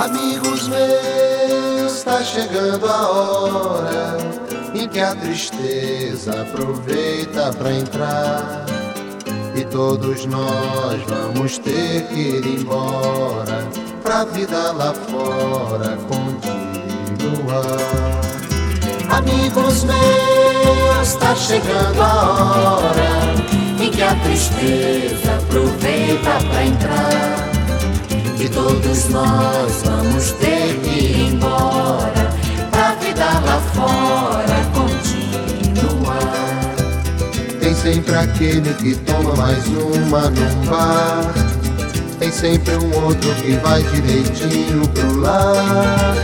Amigos meus, está chegando a hora em que a tristeza aproveita para entrar. E todos nós vamos ter que ir embora pra vida lá fora continuar. Amigos meus, está chegando a hora em que a tristeza aproveita para entrar todos nós vamos ter que ir embora pra vida lá fora continuar. Tem sempre aquele que toma mais uma num bar. Tem sempre um outro que vai direitinho pro lar.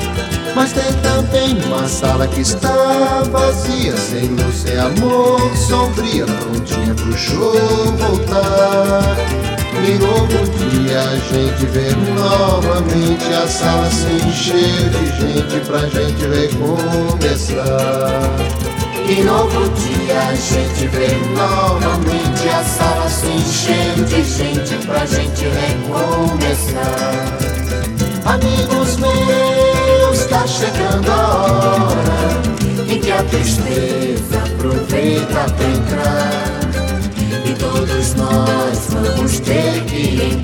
Mas tem também uma sala que está vazia, sem luz, sem amor, sombria, prontinha pro show voltar. E novo dia a gente vê novamente a sala se encher de gente pra gente recomeçar. E novo dia a gente vê novamente a sala se encher de gente pra gente recomeçar. Amigos meus, tá chegando a hora em que a tristeza aproveita pra entrar todos nós vamos ter que ir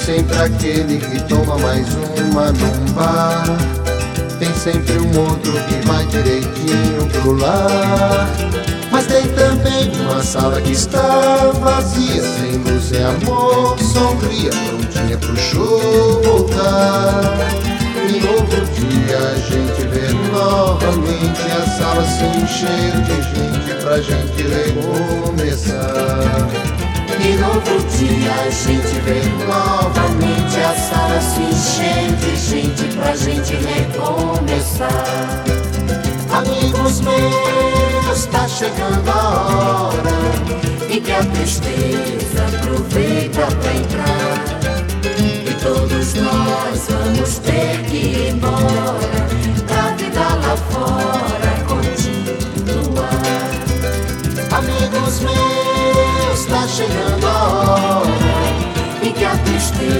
sempre aquele que toma mais uma num bar. Tem sempre um outro que vai direitinho pro lar. Mas tem também uma sala que está vazia, sem luz, sem amor, sombria, prontinha pro show voltar. E outro dia a gente vê novamente a sala se encher de gente pra gente recomeçar. E outro dia a gente vê novamente a sala se encher de gente pra gente recomeçar. Amigos meus, tá chegando a hora em que a tristeza aproveita pra entrar. Que